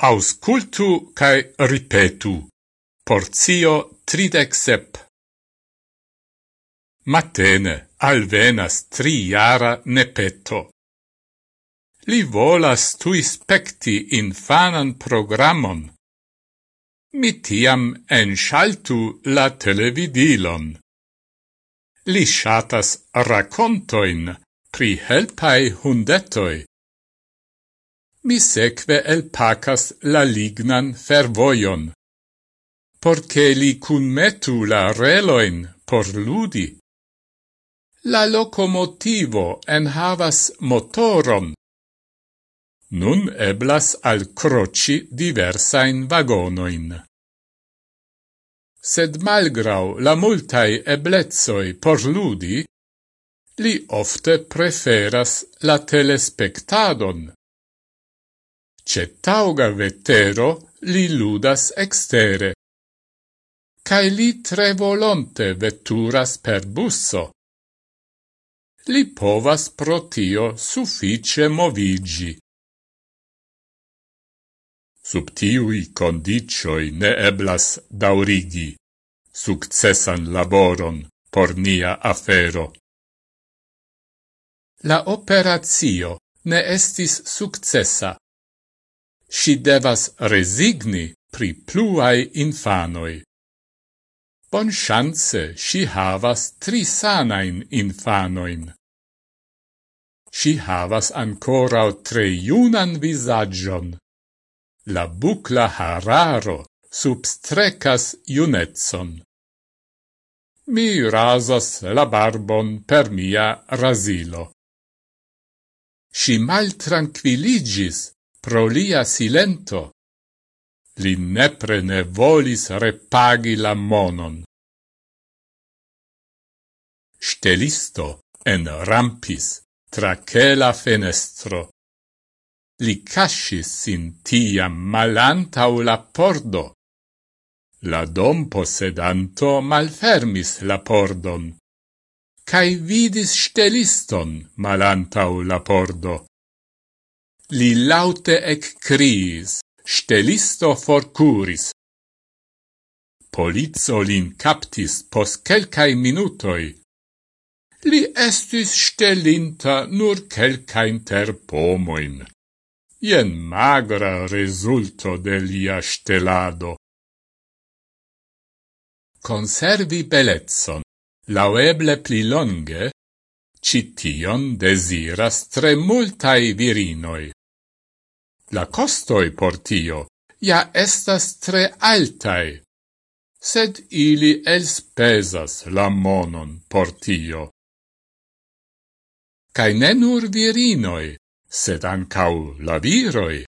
Auscultu cae ripetu. Porzio tridec sep. Matene alvenas triara nepeto. Li volas tu ispecti infanan programon. Mi tiam enxaltu la televidilon. Li shatas racontoin pri helpai hundetoi mi seque elpacas la lignan fervoion. Porce li cunmetu la reloin por ludi. La locomotivo en havas motoron. Nun eblas al croci diversain vagonoin. Sed malgrau la multai eblezoi por ludi, li ofte preferas la telespectadon ce tauga vetero li ludas extere. Cai li tre volonte veturas per busso. Li povas protio suffice movigi. Sub tiui condicioi ne eblas daurigi successan laboron por nia afero. La operatio ne estis successa si devas resigni pri pluai infanoi. Bon chance si havas tri sanain infanoin. Si havas ancora tre junan visagion. La bucla hararo substrecas iunetson. Mi rasas la barbon per mia rasilo. Si mal tranquilligis pro lia silento. Li nepre ne volis repagi la monon. Stelisto en rampis tra la fenestro. Li cascis sin malanta malantau la pordo. La dom posedanto malfermis la pordon, Cai vidis steliston malantau la pordo. Li laute ec criis, stelisto forcuris. Polizzo lin captis pos quelcae minutoi. Li estis stelinta nur quelcaen terpomoin. Ien magra resulto de lia stelado. Conservi belezzon, laueble pli longe, cition desiras tre multai virinoi la costoi por tio ja estas tre altai, sed ili elspesas la monon por tio. Cai ne nur virinoi, sed ancau la viroi,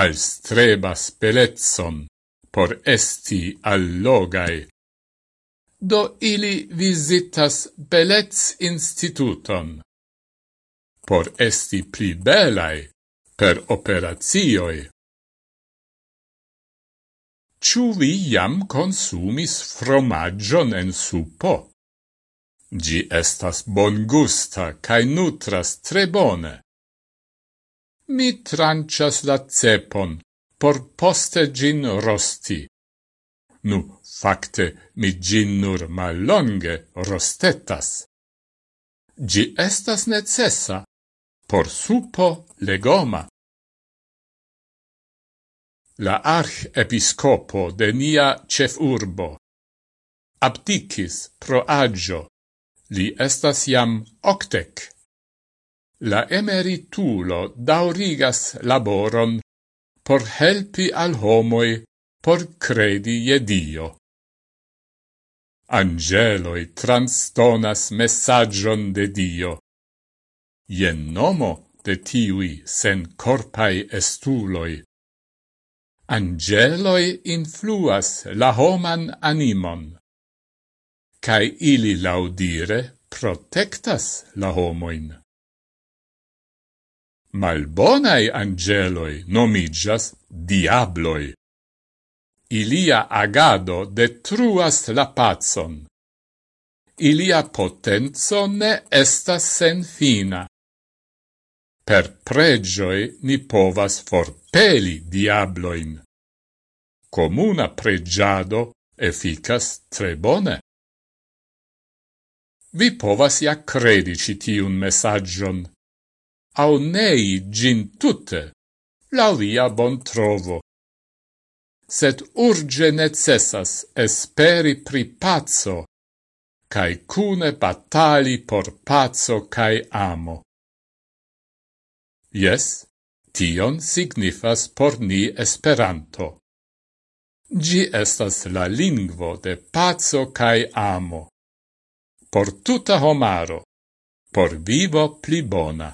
al strebas belezzon por esti allogai. Do ili visitas belez instituton. Por esti pli belai, per operazioi. Ciu vi iam consumis fromagion en supo? Gi estas bon gusta, cae nutras tre bone. Mi trancias la cepon por poste gin rosti. Nu, facte, mi gin nur mallonge rostetas. Gi estas necessa por supo legoma. La archiepiscopo de nia cef urbo abdicis pro agio, li estas jam octec. La emeritulo daurigas laboron por helpi al homoi por credi je Dio. Angeloi transtonas messagion de Dio jen nomo de tiui sen corpai estuloi. Angeloi influas la homan animon, cae ili laudire protectas la homoin. Malbonai angeloi nomigas diabloi. Ilia agado detruas la pazon. Ilia potenzo ne estas sen fina per pregioi ni povas forpeli diabloin. Comuna pregiado efficas tre bone. Vi povas ja credici tiun messaggion, au nei gin tutte, la via bon trovo. Sed urge necessas esperi pri pazzo, cae cune batali por pazzo cae amo. Yes, tion signifas por ni Esperanto. Gi estas la lingvo de pazzo cae amo. Por tuta homaro, por vivo pli bona.